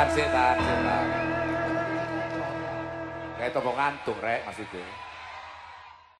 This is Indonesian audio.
Tahan sih, tahan sih, tahan. Kayak tombol ngantung, rek, maksudnya.